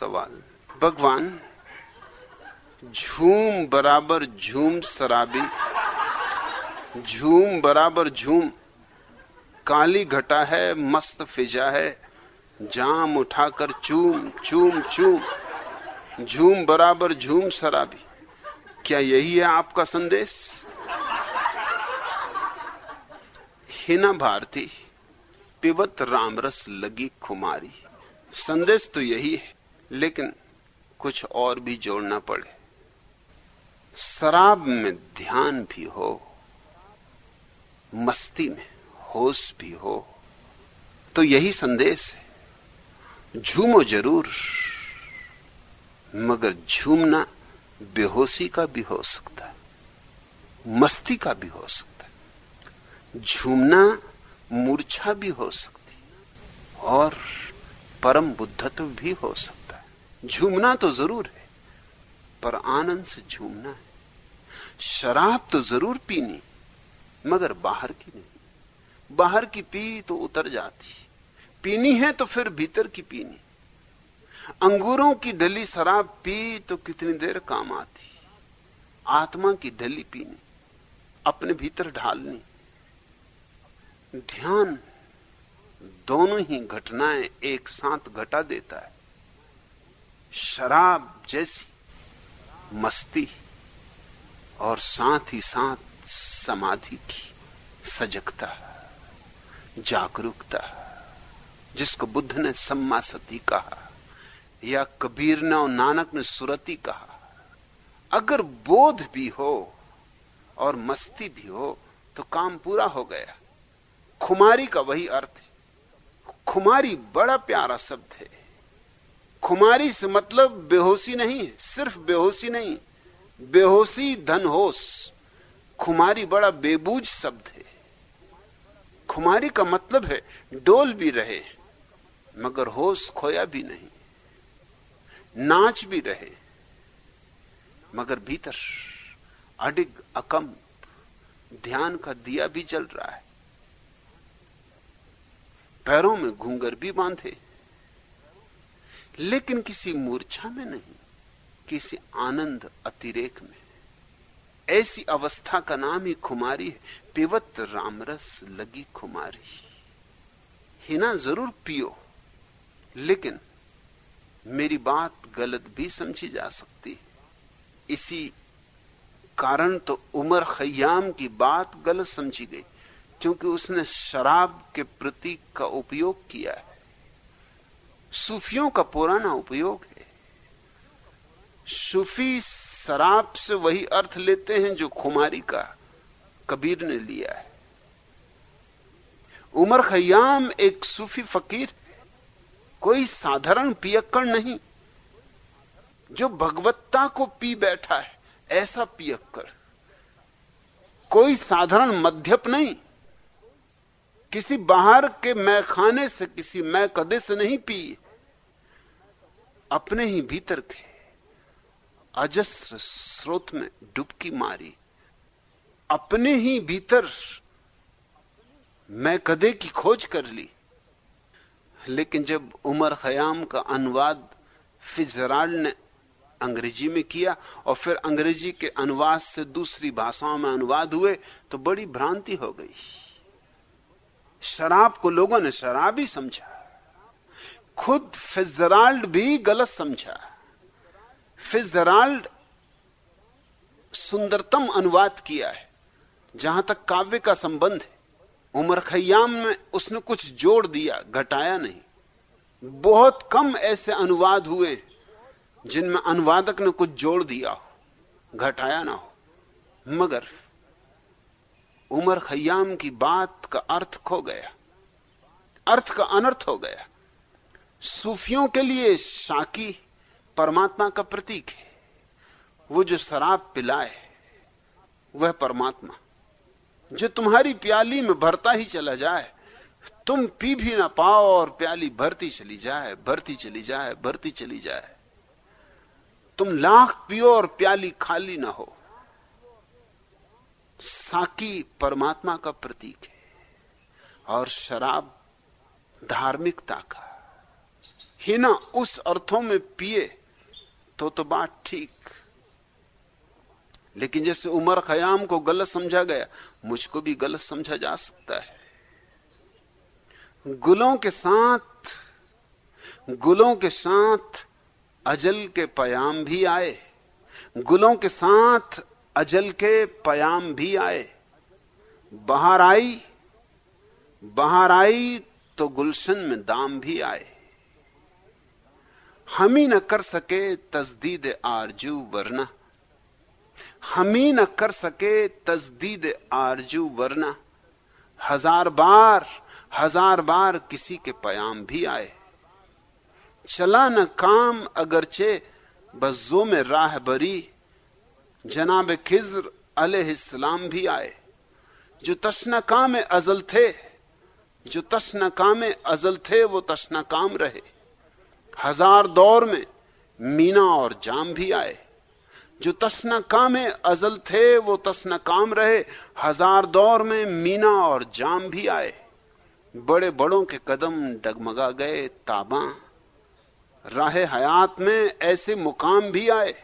सवाल। भगवान, झूम बराबर झूम शराबी, झूम बराबर झूम, काली घटा है, मस्त फिजा है, जाम उठाकर चूम चूम चूम, झूम बराबर झूम शराबी। क्या यही है आपका संदेश? हिना भारती, पिबत रामरस लगी खुमारी। संदेश तो यही है। लेकिन कुछ और भी जोड़ना पड़े। शराब में ध्यान भी हो, मस्ती में होश भी हो तो यही संदेश है। झूमो ज़रूर, मगर झूमना बेहोशी का भी हो सकता है, मस्ती का भी हो सकता है। झूमना मूर्छा भी हो सकती और परम बुद्धत्व भी हो सकता है। झूमना तो ज़रूर है, पर आनंद से झूमना है। शराब तो ज़रूर पीनी, मगर बाहर की नहीं। बाहर की पी तो उतर जाती, पीनी है तो फिर भीतर की पीनी। अंगूरों की ढली शराब पी तो कितनी देर काम आती, आत्मा की ढली पीनी, अपने भीतर ढालनी। ध्यान, दोनों ही घटनाएँ एक साथ घटा देता है। शराब जैसी, मस्ती और साथ ही साथ समाधि की सजगता, जागरूकता, जिसको बुद्ध ने सम्मा सती कहा, या कबीर ने और नानक ने सुरती कहा। अगर बोध भी हो और मस्ती भी हो तो काम पूरा हो गया। खुमारी का वही अर्थ है। खुमारी बड़ा प्यारा शब्द है। खुमारी से मतलब बेहोशी नहीं है, सिर्फ़ बेहोशी नहीं, बेहोशी धन होश खुमारी बड़ा बेबूज शब्द है। खुमारी का मतलब है डोल भी रहे, मगर होश खोया भी नहीं, नाच भी रहे, मगर भीतर अडिग अकम ध्यान का दिया भी जल रहा है। पैरों में घूंगर भी बांधे लेकिन किसी मूर्छा में नहीं, किसी आनंद अतिरेक में ऐसी अवस्था का नाम ही खुमारी है। पिवत रामरस लगी खुमारी। हिना ज़रूर पियो, लेकिन मेरी बात गलत भी समझी जा सकती इसी कारण तो उमर खयाम की बात गलत समझी गई, क्योंकि उसने शराब के प्रतीक का उपयोग किया है। सूफियों का पुराना उपयोग है। सूफी शराब से वही अर्थ लेते हैं जो खुमारी का कबीर ने लिया है। उमर खयाम एक सूफी फकीर कोई साधारण पियक्कड़ नहीं, जो भगवत्ता को पी बैठा है, ऐसा पियक्कड़। कोई साधारण मध्यप नहीं किसी बाहर के मैं खाने से, किसी मैं कदे से नहीं पी। अपने ही भीतर के अजस्र स्रोत में डुबकी मारी। अपने ही भीतर मैं कदे की खोज कर ली। लेकिन जब उमर खयाम का अनुवाद फिजराल्ड ने अंग्रेज़ी में किया और फिर अंग्रेज़ी के अनुवाद से दूसरी भाषाओं में अनुवाद हुए तो बड़ी भ्रांति हो गई। शराब को लोगों ने शराब ही समझा। खुद फिजराल्ड भी गलत समझा। फिजराल्ड सुंदरतम अनुवाद किया है, जहाँ तक काव्य का संबंध है। उमर खयाम में उसने कुछ जोड़ दिया, घटाया नहीं। बहुत कम ऐसे अनुवाद हुए जिनमें अनुवादक ने कुछ जोड़ दिया हो, घटाया ना हो। मगर उमर खयाम की बात का अर्थ खो गया। अर्थ का अनर्थ हो गया। सूफियों के लिए शाकी परमात्मा का प्रतीक है। वो जो शराब पिलाए, वह परमात्मा। जो तुम्हारी प्याली में भरता ही चला जाए, तुम पी भी ना पाओ और प्याली भरती चली जाए, भरती चली जाए, भरती चली जाए। तुम लाख पियो और प्याली खाली ना हो। साकी परमात्मा का प्रतीक है और शराब धार्मिकता का। हिना उस अर्थों में पिए तो तो बात ठीक। लेकिन जैसे उमर खयाम को गलत समझा गया, मुझको भी गलत समझा जा सकता है। गुलों के साथ, गुलों के साथ अजल के पयाम भी आए। गुलों के साथ अजल के पयाम भी आए। बाहर आई बाहर आई तो गुलशन में दाम भी आए। हम ही न कर सके तस्दीद आरज़ू वरना। हम ही न कर सके तस्दीद आरज़ू वरना। हज़ार बार हज़ार बार किसी के पयाम भी आए। चला न काम अगरचे बज्जो में राह बरी जनाब खिज्र अलैहिस्सलाम भी आए, जो तशना काम अजल थे, जो तशना काम अजल थे, वो तशना काम रहे। हज़ार दौर में मीना और जाम भी आए। जो तस्ना काम अजल थे, वो तस्ना काम रहे। हज़ार दौर में मीना और जाम भी आए। बड़े बड़ों के कदम डगमगा गए ताबा। राह हयात में ऐसे मुकाम भी आए।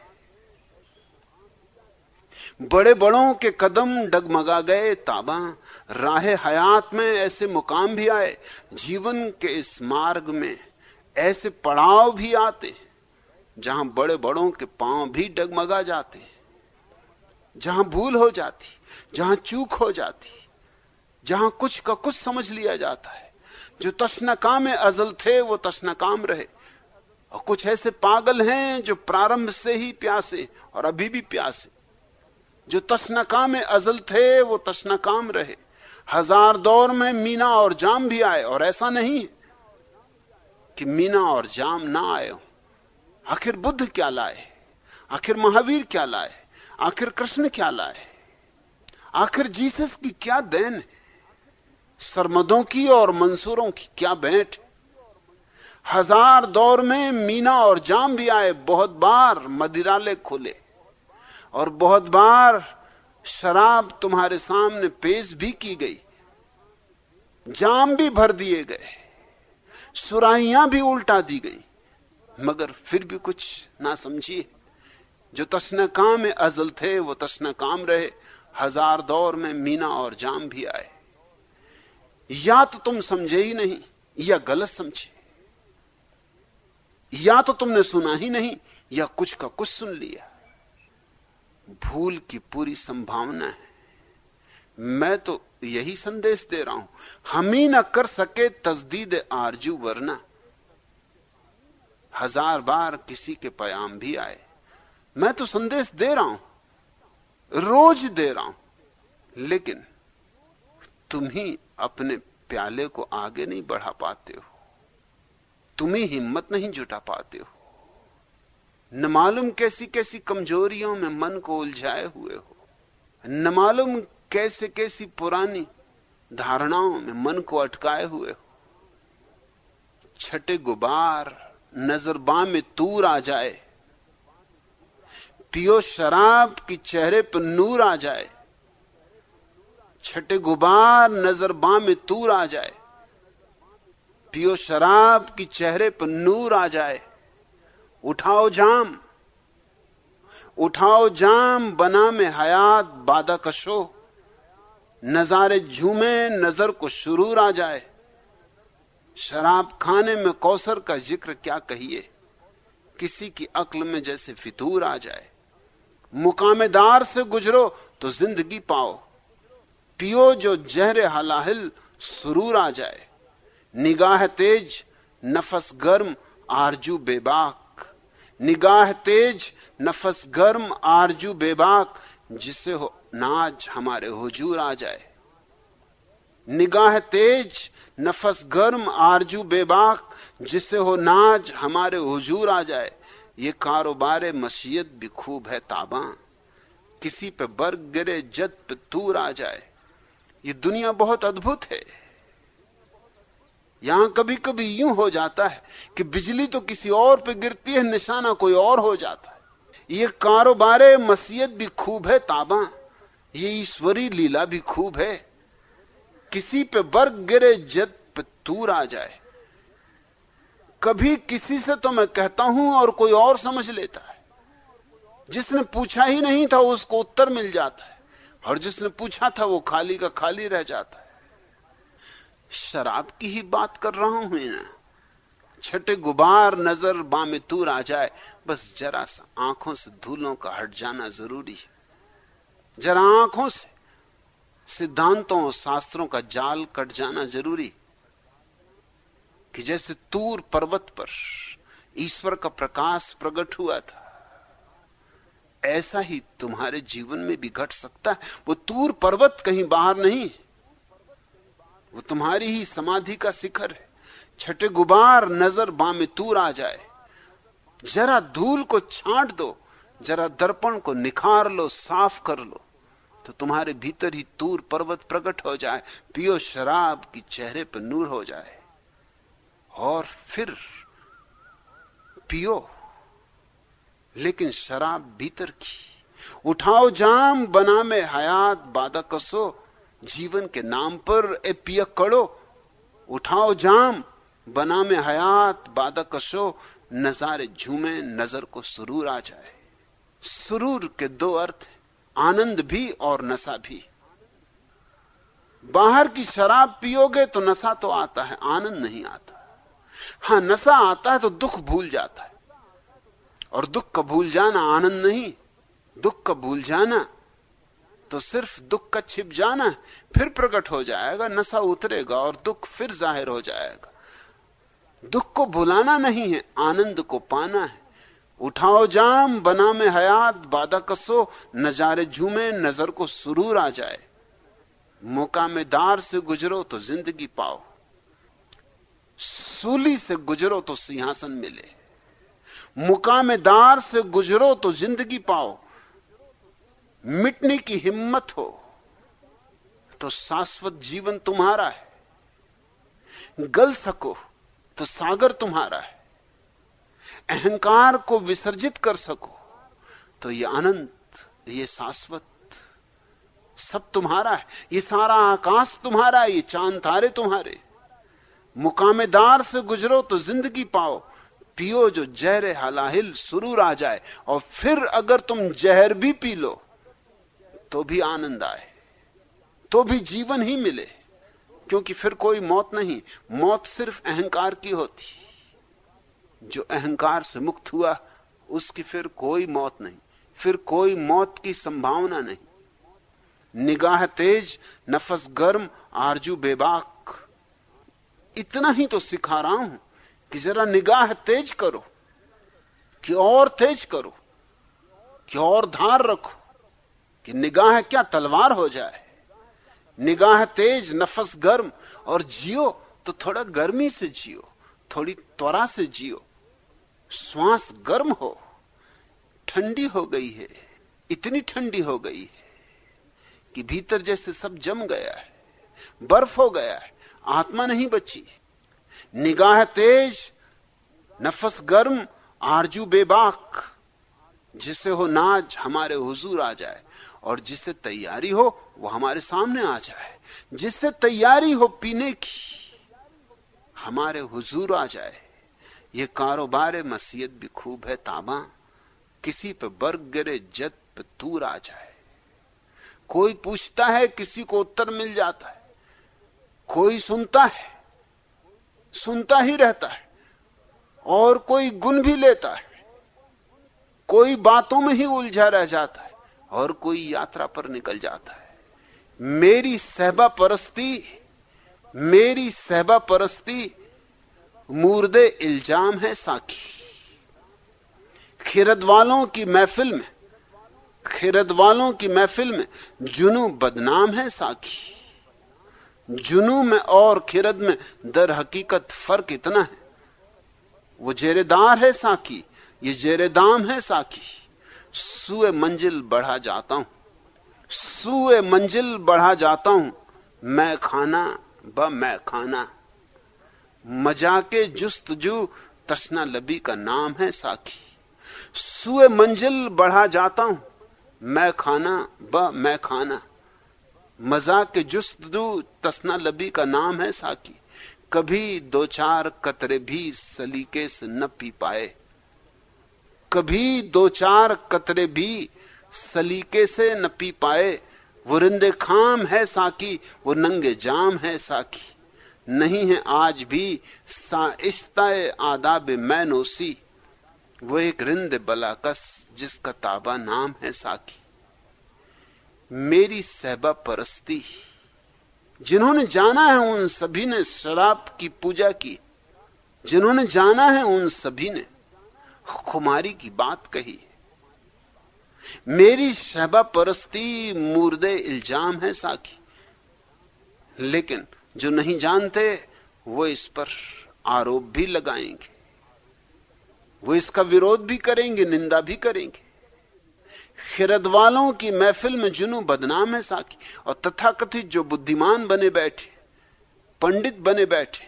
बड़े बड़ों के कदम डगमगा गए ताबा। राह हयात में ऐसे मुकाम भी आए। जीवन के इस मार्ग में ऐसे पड़ाव भी आते, जहाँ बड़े बड़ों के पाँव भी डगमगा जाते, जहाँ भूल हो जाती, जहाँ चूक हो जाती, जहाँ कुछ का कुछ समझ लिया जाता है। जो तस्नका में अजल थे, वो तस्नकाम रहे। और कुछ ऐसे पागल हैं जो प्रारंभ से ही प्यासे और अभी भी प्यासे। जो तस्नका में अजल थे, वो तस्नकाम रहे। हज़ार दौर में मीना और जाम भी आए, और ऐसा नहीं कि मीना और जाम ना आए हो। आखिर बुद्ध क्या लाए? आखिर महावीर क्या लाए? आखिर कृष्ण क्या लाए? आखिर जीसस की क्या देन सरमदों की और मंसूरों की क्या बैठ हज़ार दौर में मीना और जाम भी आए, बहुत बार मदिराले खुले। और बहुत बार शराब तुम्हारे सामने पेश भी की गई, जाम भी भर दिए गए, सुराहियाँ भी उल्टा दी गई, मगर फिर भी कुछ ना समझिए। जो तस्न काम अजल थे, वो तस्न काम रहे। हज़ार दौर में मीना और जाम भी आए। या तो तुम समझे ही नहीं, या गलत समझे। या तो तुमने सुना ही नहीं, या कुछ का कुछ सुन लिया। भूल की पूरी संभावना है। मैं तो यही संदेश दे रहा हूँ। हम ही ना कर सके तस्दीद आरज़ू वरना। हज़ार बार किसी के पयाम भी आए। मैं तो संदेश दे रहा हूँ, रोज दे रहा हूँ, लेकिन तुम ही अपने प्याले को आगे नहीं बढ़ा पाते हो। तुम ही हिम्मत नहीं जुटा पाते हो। न मालूम कैसी कैसी कमजोरियों में मन को उलझाए हुए हो। न मालूम कैसे कैसी पुरानी धारणाओं में मन को अटकाए हुए हो। छठे गुबार नजरबा में तूर आ जाए। पियो शराब की चेहरे पर नूर आ जाए। छठे गुबार नजरबा में तूर आ जाए। पियो शराब की चेहरे पर नूर आ जाए। उठाओ जाम। उठाओ जाम, बना में हयात, बादा कशो। नजारे झूमे, नज़र को शुरूर आ जाए। शराब खाने में कौसर का ज़िक्र क्या कहिए? किसी की अक्ल में जैसे फितूर आ जाए। मुकामेदार से गुजरो तो ज़िंदगी पाओ। पियो जो जहरे हलाहिल, सुरूर आ जाए। निगाह तेज, नफस गर्म, आरज़ू बेबाक। निगाह तेज, नफस गर्म, आरज़ू बेबाक जिसे हो, नाज हमारे हुजूर आ जाए। निगाह तेज, नफस गर्म, आरज़ू बेबाक जिसे हो, नाज हमारे हुजूर आ जाए। ये कारोबार मसीयत भी खूब है ताबा। किसी पे बर्ग गिरे, जद पे तूर आ जाए। ये दुनिया बहुत अद्भुत है। यहाँ कभी कभी यूँ हो जाता है कि बिजली तो किसी और पे गिरती है, निशाना कोई और हो जाता है। ये कारोबार मसीयत भी खूब है, ताबा। ये ईश्वरी लीला भी खूब है। किसी पे बर्ग गिरे जद पे तूर आ जाए। कभी किसी से तो मैं कहता हूँ और कोई और समझ लेता है। जिसने पूछा ही नहीं था उसको उत्तर मिल जाता है। और जिसने पूछा था वो खाली का खाली रह जाता है। शराब की ही बात कर रहा हूँ ना छठे गुबार नज़र बामे तूर आ जाए, बस जरा सा आँखों से धूलों का हट जाना ज़रूरी है। जरा आँखों से सिद्धांतों और शास्त्रों का जाल कट जाना ज़रूरी कि जैसे तूर पर्वत पर ईश्वर का प्रकाश प्रकट हुआ था, ऐसा ही तुम्हारे जीवन में भी घट सकता है। वो तूर पर्वत कहीं बाहर नहीं वो तुम्हारी ही समाधि का शिखर है। छठे गुबार नज़र बामे तूर आ जाए। जरा धूल को छांट दो, जरा दर्पण को निखार लो, साफ़ कर लो तो तुम्हारे भीतर ही तूर पर्वत प्रकट हो जाए, पियो शराब की चेहरे पर नूर हो जाए। और फिर पियो, लेकिन शराब भीतर की। उठाओ जाम बना में हयात, बादा कसो जीवन के नाम पर ए पिया कड़ो उठाओ जाम, बना में हयात, बादा कसो, नजारे झूमे, नज़र को सुरूर आ जाए। सुरूर के दो अर्थ आनंद भी और नशा भी। बाहर की शराब पियोगे तो नशा तो आता है, आनंद नहीं आता। हाँ, नशा आता है तो दुख भूल जाता है। और दुख का भूल जाना आनंद नहीं, दुख का भूल जाना तो सिर्फ़ दुख का छिप जाना फिर प्रकट हो जाएगा, नशा उतरेगा और दुख फिर ज़ाहिर हो जाएगा। दुख को भुलाना नहीं है, आनंद को पाना है। उठाओ जाम, बना में हयात बादा कसो, नजारे झूमे, नज़र को सुरूर आ जाए। मुकामेदार से गुजरो तो ज़िंदगी पाओ। सूली से गुजरो तो सिंहासन मिले। मुकामेदार से गुजरो तो ज़िंदगी पाओ। मिटने की हिम्मत हो तो शाश्वत जीवन तुम्हारा है। गल सको तो सागर तुम्हारा है। अहंकार को विसर्जित कर सको तो ये अनंत, ये शाश्वत सब तुम्हारा है। ये सारा आकाश तुम्हारा है, ये चाँद तारे तुम्हारे। मुकामेदार से गुजरो तो ज़िंदगी पाओ। पियो जो जहर हलाहिल सुरूर आ जाए। और फिर अगर तुम जहर भी पी लो तो भी आनंद आए तो भी जीवन ही मिले, क्योंकि फिर कोई मौत नहीं। मौत सिर्फ़ अहंकार की होती। जो अहंकार से मुक्त हुआ, उसकी फिर कोई मौत नहीं। फिर कोई मौत की संभावना नहीं। निगाह तेज, नफस गर्म, आरज़ू बेबाक। इतना ही तो सिखा रहा हूँ कि जरा निगाह तेज करो, कि और तेज करो, कि और धार रखो। कि निगाह क्या तलवार हो जाए? निगाह तेज, नफस गर्म। और जियो तो थोड़ा गर्मी से जियो, थोड़ी त्वरा से जियो। श्वास गर्म हो, ठंडी हो गई है, इतनी ठंडी हो गई है कि भीतर जैसे सब जम गया है, बर्फ़ हो गया है, आत्मा नहीं बची। निगाह तेज, नफस गर्म, आरज़ू बेबाक। जिसे हो नाज, हमारे हुजूर आ जाए। और जिससे तैयारी हो, वो हमारे सामने आ जाए। जिससे तैयारी हो पीने की, हमारे हुजूर आ जाए। ये कारोबार मसीयत भी खूब है, ताबा। किसी पे बर्ग गिरे जद पे तूर आ जाए। कोई पूछता है, किसी को उत्तर मिल जाता है। कोई सुनता है, सुनता ही रहता है। और कोई गुण भी लेता है। कोई बातों में ही उलझा रह जाता है। और कोई यात्रा पर निकल जाता है। मेरी सहबा परस्ती, मेरी सहबा परस्ती, मूर्दे इल्ज़ाम है साकी खिरद वालों की महफिल में खिरद वालों की महफिल में जुनू बदनाम है साकी जुनू में और खिरद में दर हकीकत फ़र्क इतना है। वो जेरेदार है साकी ये जेरेदाम है साकी सुए मंजिल बढ़ा जाता हूँ। सुए मंजिल बढ़ा जाता हूँ, मैं खाना ब मैं खाना। मजाके जुस्तजू तस्ना लबी का नाम है साखी। सुए मंजिल बढ़ा जाता हूँ, मैं खाना ब मैं खाना। मज़ाक जुस्तजू तस्ना लबी का नाम है साकी कभी दो चार कतरे भी सलीके से न पी पाए। कभी दो चार कतरे भी सलीके से न पी पाए। वो रिंदे खाम है साकी, वो नंगे जाम है साकी। नहीं है आज भी साइस्ता आदाब मैनोसी। वो एक रिंद बलाकस जिसका ताबा नाम है साकी। मेरी सहबा परस्ती। जिन्होंने जाना है उन सभी ने शराब की पूजा की। जिन्होंने जाना है उन सभी ने खुमारी की बात कही मेरी शहबा परस्ती मुर्दे इल्ज़ाम है साकी लेकिन जो नहीं जानते, वो इस पर आरोप भी लगाएँगे। वो इसका विरोध भी करेंगे, निंदा भी करेंगे। खिरद वालों की महफिल में जुनू बदनाम है साकी और तथाकथित जो बुद्धिमान बने बैठे, पंडित बने बैठे,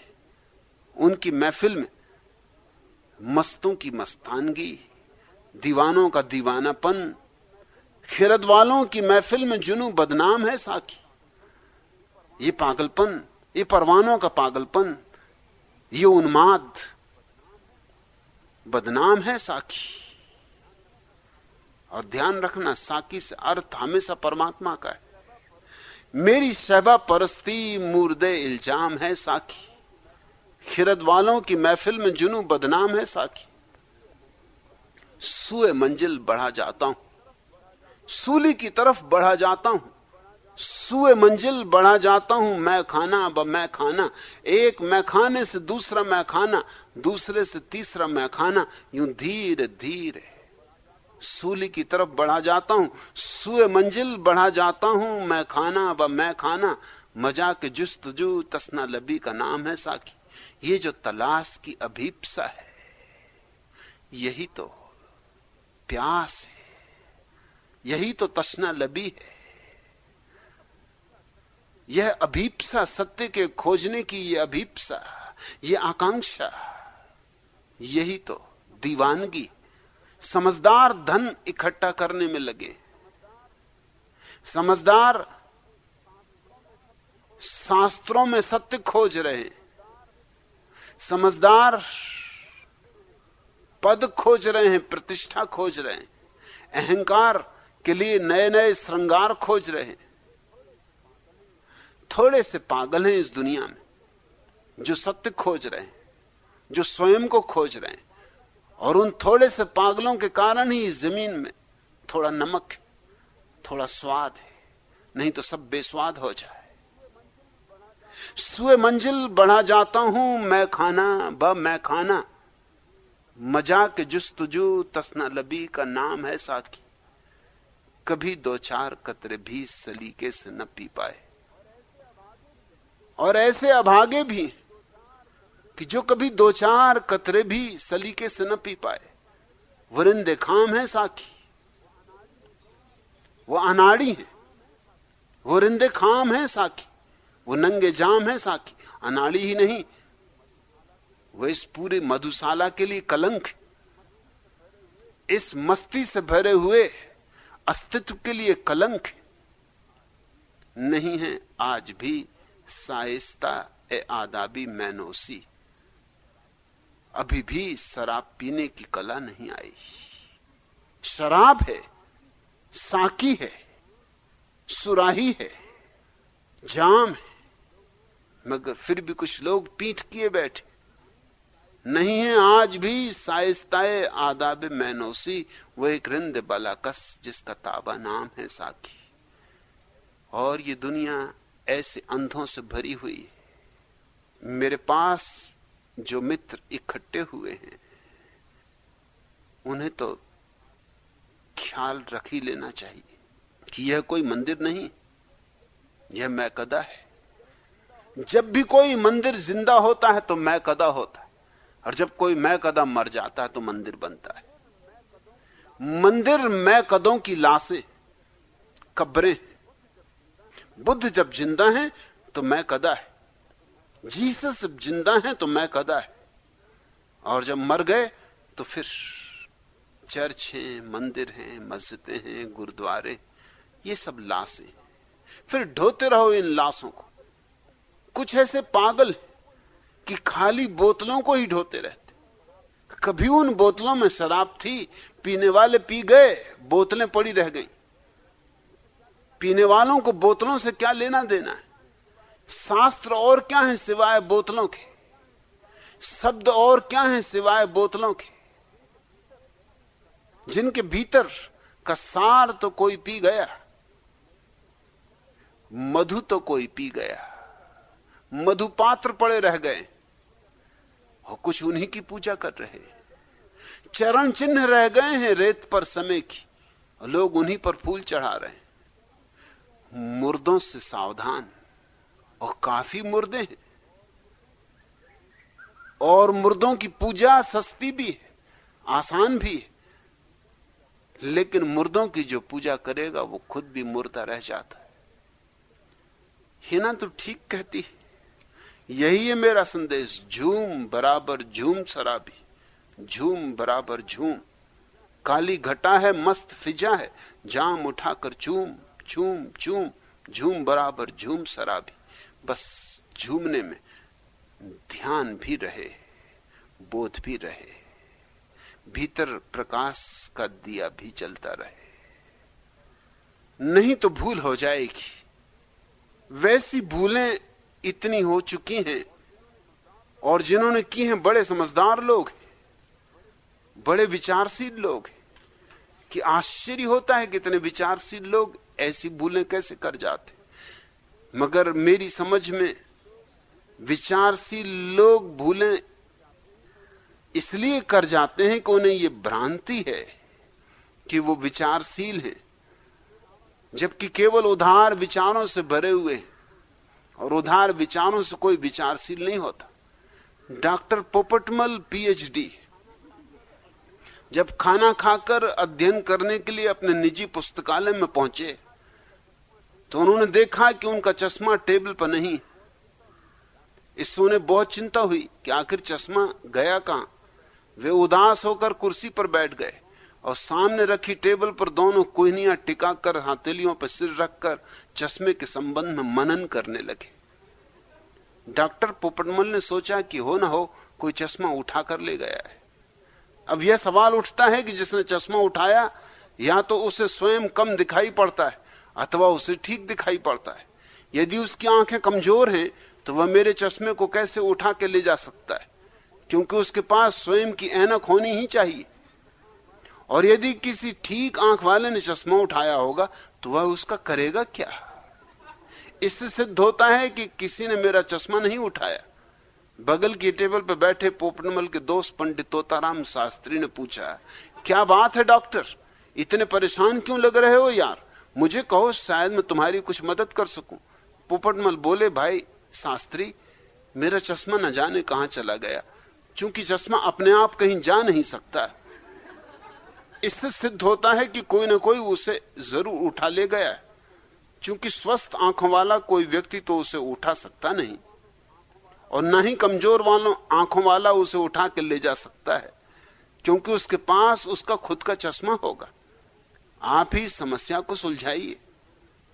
उनकी महफिल में मस्तों की मस्तानगी, दीवानों का दीवानापन खिरद वालों की महफिल में जुनू बदनाम है साकी। ये पागलपन, ये परवानों का पागलपन, ये उन्माद बदनाम है साकी। और ध्यान रखना, साकी से अर्थ हमेशा परमात्मा का है। मेरी शहबा परस्ती मुर्दे इल्ज़ाम है साकी। खिरद वालों की महफिल में जुनू बदनाम है साकी। सुए मंजिल बढ़ा जाता हूँ। सूली की तरफ़ बढ़ा जाता हूँ। सुए मंजिल बढ़ा जाता हूँ, मैं खाना ब मैं खाना। एक मैं खाने से दूसरा मैं खाना, दूसरे से तीसरा मैं खाना, यूँ धीरे धीरे। सूली की तरफ़ बढ़ा जाता हूँ, सुए मंजिल बढ़ा जाता हूँ, मैं खाना ब मैं खाना। मज़ा के जुस्तजू, तसना लबी का नाम है साकी। ये जो तलाश की अभीपसा है, यही तो प्यास है, यही तो तसना लबी है। यह अभीपसा, सत्य के खोजने की यह अभीपसा यह आकांक्षा, यही तो दीवानगी, समझदार धन इकट्ठा करने में लगे। समझदार शास्त्रों में सत्य खोज रहे समझदार पद खोज रहे हैं, प्रतिष्ठा खोज रहे हैं, अहंकार के लिए नए नए श्रृंगार खोज रहे हैं। थोड़े से पागल हैं इस दुनिया में, जो सत्य खोज रहे हैं, जो स्वयं को खोज रहे हैं, और उन थोड़े से पागलों के कारण ही ज़मीन में थोड़ा नमक है, थोड़ा स्वाद है, नहीं तो सब बेस्वाद हो जाए। सुए मंजिल बढ़ा जाता हूँ, मैं खाना, ब, मैं खाना। मज़ाक जुस्तजू, तसना लबी का नाम है साकी कभी दो चार कतरे भी सलीके से न पी पाए। और ऐसे अभागे भी, कि जो कभी दो चार कतरे भी सलीके से न पी पाए। वरिंदे खाम है साखी। वो अनाड़ी है। वो रिंदे खाम है साखी। वो नंगे जाम है साखी अनाड़ी ही नहीं। वो इस पूरे मधुशाला के लिए कलंक इस मस्ती से भरे हुए अस्तित्व के लिए कलंक नहीं है आज भी साइस्ता ए आदाबी मैनोसी। अभी भी शराब पीने की कला नहीं आई। शराब है, साकी है, सुराही है, जाम है। मगर फिर भी कुछ लोग पीठ किए बैठे। नहीं है आज भी साइस्ताए आदाब मैनोसी, वो एक रिंद बलाकस जिसका ताबा नाम है साकी और ये दुनिया ऐसे अंधों से भरी हुई है। मेरे पास जो मित्र इकट्ठे हुए हैं, उन्हें तो ख्याल रख ही लेना चाहिए कि यह कोई मंदिर नहीं, यह मैकदा है। जब भी कोई मंदिर ज़िंदा होता है तो मैं कदा होता है। और जब कोई मैं कदा मर जाता है तो मंदिर बनता है। मंदिर मैं कदों की लाशें, कब्रें। बुद्ध जब ज़िंदा है तो मैं कदा है। जीसस जब ज़िंदा है तो मैं कदा है। और जब मर गए तो फिर चर्च हैं, मंदिर हैं, मस्जिदें हैं, गुरुद्वारे, ये सब लाशें। फिर ढोते रहो इन लाशों को। कुछ ऐसे पागल कि खाली बोतलों को ही ढोते रहते। कभी उन बोतलों में शराब थी, पीने वाले पी गए, बोतलें पड़ी रह गई। पीने वालों को बोतलों से क्या लेना देना है? शास्त्र और क्या है सिवाय बोतलों के? शब्द और क्या है सिवाय बोतलों के? जिनके भीतर का सार तो कोई पी गया, मधु तो कोई पी गया। मधुपात्र पड़े रह गए और कुछ उन्हीं की पूजा कर रहे चरण चिन्ह रह गए हैं रेत पर समय की लोग उन्हीं पर फूल चढ़ा रहे हैं। मुर्दों से सावधान और काफ़ी मुर्दे हैं। और मुर्दों की पूजा सस्ती भी है, आसान भी है। लेकिन मुर्दों की जो पूजा करेगा, वो खुद भी मुर्दा रह जाता है। हिना तो ठीक कहती है। यही है मेरा संदेश। झूम बराबर झूम शराबी। झूम बराबर झूम। काली घटा है, मस्त फिजा है। जाम उठाकर चूम चूम चूम। झूम बराबर झूम शराबी। बस झूमने में ध्यान भी रहे, बोध भी रहे। भीतर प्रकाश का दिया भी चलता रहे। नहीं तो भूल हो जाएगी। वैसी भूलें इतनी हो चुकी हैं और जिन्होंने की हैं बड़े समझदार लोग बड़े विचारशील लोग कि आश्चर्य होता है कि इतने विचारशील लोग ऐसी भूलें कैसे कर जाते मगर मेरी समझ में विचारशील लोग भूलें इसलिए कर जाते हैं कि उन्हें यह भ्रांति है कि वो विचारशील हैं, जबकि केवल उधार विचारों से भरे हुए हैं। और उधार विचारों से कोई विचारशील नहीं होता। Doctor Popatmal, PhD. जब खाना खाकर अध्ययन करने के लिए अपने निजी पुस्तकालय में पहुँचे तो उन्होंने देखा कि उनका चश्मा टेबल पर नहीं। इससे उन्हें बहुत चिंता हुई कि आखिर चश्मा गया कहाँ? वे उदास होकर कुर्सी पर बैठ गए। और सामने रखी टेबल पर दोनों कोहनियाँ टिकाकर, हथेलियों पर सिर रखकर चश्मे के संबंध में मनन करने लगे। डॉक्टर पोपटमल ने सोचा कि हो ना हो, कोई चश्मा उठा कर ले गया है। अब यह सवाल उठता है कि जिसने चश्मा उठाया, या तो उसे स्वयं कम दिखाई पड़ता है, अथवा उसे ठीक दिखाई पड़ता है। यदि उसकी आँखें कमज़ोर हैं तो वह मेरे चश्मे को कैसे उठा के ले जा सकता है? क्योंकि उसके पास स्वयं की एनक होनी ही चाहिए। और यदि किसी ठीक आँख वाले ने चश्मा उठाया होगा तो वह उसका करेगा क्या? इससे सिद्ध होता है कि किसी ने मेरा चश्मा नहीं उठाया। बगल की टेबल पर बैठे पोपनमल के दोस्त पंडित तोताराम शास्त्री ने पूछा, क्या बात है डॉक्टर? इतने परेशान क्यों लग रहे हो यार? मुझे कहो, शायद मैं तुम्हारी कुछ मदद कर सकूँ। पोपटमल बोले, भाई शास्त्री, मेरा चश्मा न जाने कहा चला गया? क्योंकि चश्मा अपने आप कहीं जा नहीं सकता। है इससे सिद्ध होता है कि कोई ना कोई उसे ज़रूर उठा ले गया है। क्योंकि स्वस्थ आँखों वाला कोई व्यक्ति तो उसे उठा सकता नहीं। और ना ही कमज़ोर वालों आँखों वाला उसे उठा के ले जा सकता है। क्योंकि उसके पास उसका खुद का चश्मा होगा। आप ही समस्या को सुलझाइए।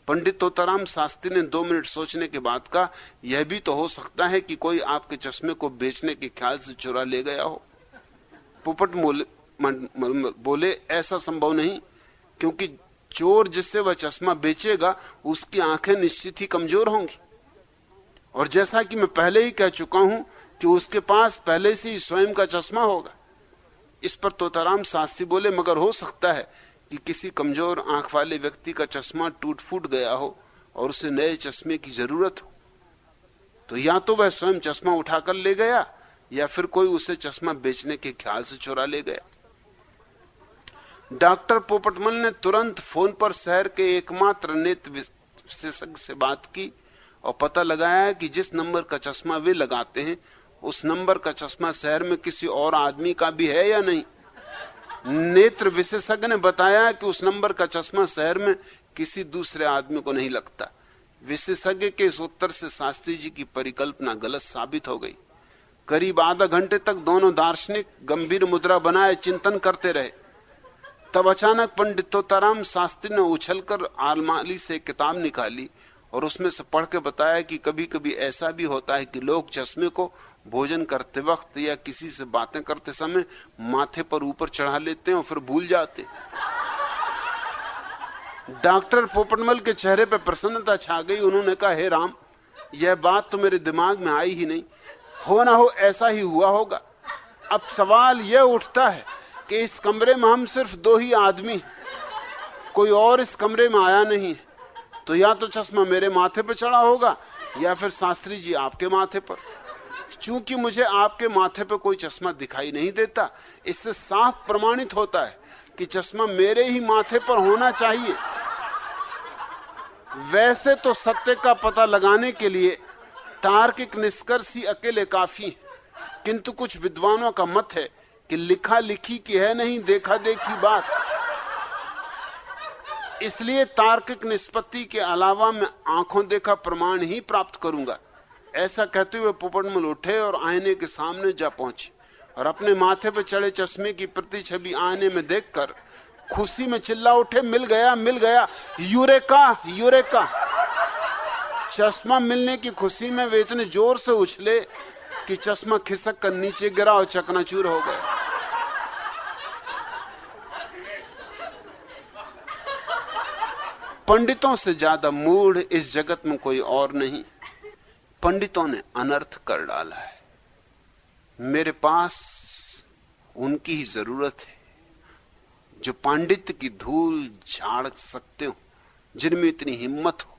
पंडित तोताराम शास्त्री ने दो मिनट सोचने के बाद का यह भी तो हो सकता है कि कोई आपके चश्मे को बेचने के ख्याल से चुरा ले गया हो। पुपट बोले, ऐसा संभव नहीं, क्योंकि चोर जिससे वह चश्मा बेचेगा, उसकी आँखें निश्चित ही कमज़ोर होंगी। और जैसा कि मैं पहले ही कह चुका हूँ कि उसके पास पहले से ही स्वयं का चश्मा होगा। इस पर तोताराम शास्त्री बोले, मगर हो सकता है कि किसी कमज़ोर आँख वाले व्यक्ति का चश्मा टूट फूट गया हो और उसे नए चश्मे की ज़रूरत हो। तो या तो वह स्वयं चश्मा उठाकर ले गया, या फिर कोई उसे चश्मा बेचने के ख्याल से चुरा ले गया। डॉक्टर पोपटमल ने तुरंत फ़ोन पर शहर के एकमात्र नेत्र विशेषज्ञ से बात की और पता लगाया कि जिस नंबर का चश्मा वे लगाते हैं, उस नंबर का चश्मा शहर में किसी और आदमी का भी है या नहीं? नेत्र विशेषज्ञ ने बताया कि उस नंबर का चश्मा शहर में किसी दूसरे आदमी को नहीं लगता। विशेषज्ञ के इस उत्तर से शास्त्री जी की परिकल्पना गलत साबित हो गई। करीब आधा घंटे तक दोनों दार्शनिक गंभीर मुद्रा बनाए चिंतन करते रहे। तब अचानक पंडित तोताराम शास्त्री ने उछलकर आलमाली से किताब निकाली और उसमें से पढ़ के बताया कि कभी कभी ऐसा भी होता है कि लोग चश्मे को भोजन करते वक्त या किसी से बातें करते समय माथे पर ऊपर चढ़ा लेते हैं और फिर भूल जाते डॉक्टर पोपटमल के चेहरे पर प्रसन्नता छा गई। उन्होंने कहा, हे राम, यह बात तो मेरे दिमाग में आई ही नहीं। हो ना हो, ऐसा ही हुआ होगा। अब सवाल यह उठता है कि इस कमरे में हम सिर्फ़ दो ही आदमी कोई और इस कमरे में आया नहीं। तो या तो चश्मा मेरे माथे पर चढ़ा होगा, या फिर शास्त्री जी आपके माथे पर। चूँकि मुझे आपके माथे पर कोई चश्मा दिखाई नहीं देता, इससे साफ़ प्रमाणित होता है कि चश्मा मेरे ही माथे पर होना चाहिए। वैसे तो सत्य का पता लगाने के लिए तार्किक निष्कर्ष ही अकेले काफ़ी किंतु कुछ विद्वानों का मत है कि लिखा लिखी की है नहीं, देखा देखी बात। इसलिए तार्किक निष्पत्ति के अलावा मैं आँखों देखा प्रमाण ही प्राप्त करूँगा। ऐसा कहते हुए पोपटमल उठे और आईने के सामने जा पहुँचे और अपने माथे पर चढ़े चश्मे की प्रति छवि आईने में देखकर खुशी में चिल्ला उठे, मिल गया मिल गया। यूरेका यूरेका चश्मा मिलने की खुशी में वे इतने ज़ोर से उछले कि चश्मा खिसक कर नीचे गिरा और चकनाचूर हो गया। पंडितों से ज़्यादा मूढ़ इस जगत में कोई और नहीं। पंडितों ने अनर्थ कर डाला है। मेरे पास उनकी ही ज़रूरत है जो पांडित्य की धूल झाड़ सकते हो जिनमें इतनी हिम्मत हो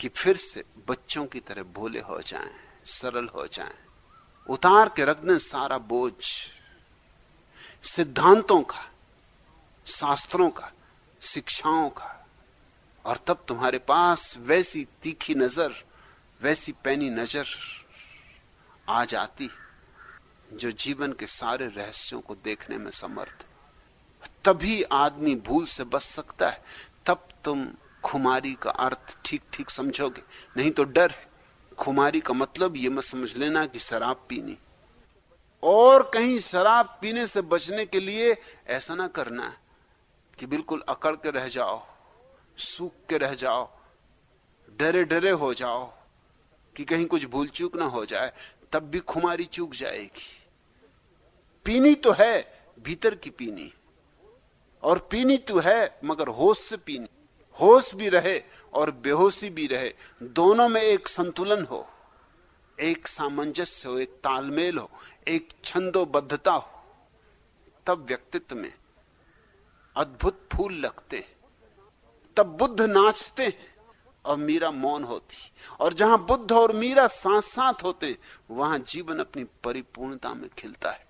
कि फिर से बच्चों की तरह भोले हो जाएँ, सरल हो जाएँ, उतार के रख दें सारा बोझ सिद्धांतों का शास्त्रों का शिक्षाओं का। और तब तुम्हारे पास वैसी तीखी नज़र वैसी पैनी नज़र आ जाती जो जीवन के सारे रहस्यों को देखने में समर्थ। तभी आदमी भूल से बच सकता है तब तुम खुमारी का अर्थ ठीक ठीक समझोगे। नहीं तो डर है। खुमारी का मतलब ये मत समझ लेना कि शराब पीनी। और कहीं शराब पीने से बचने के लिए ऐसा ना करना कि बिल्कुल अकड़ के रह जाओ, सूख के रह जाओ, डरे डरे हो जाओ, कि कहीं कुछ भूल चूक ना हो जाए, तब भी खुमारी चूक जाएगी। पीनी तो है भीतर की पीनी, और पीनी तो है मगर होश से पीनी। होश भी रहे और बेहोशी भी रहे, दोनों में एक संतुलन हो, एक सामंजस्य हो, एक तालमेल हो, एक छंदोबद्धता हो, तब व्यक्तित्व में अद्भुत फूल लगते हैं, तब बुद्ध नाचते हैं और मीरा मौन होती और जहाँ बुद्ध और मीरा साथ साथ होते वहाँ जीवन अपनी परिपूर्णता में खिलता है।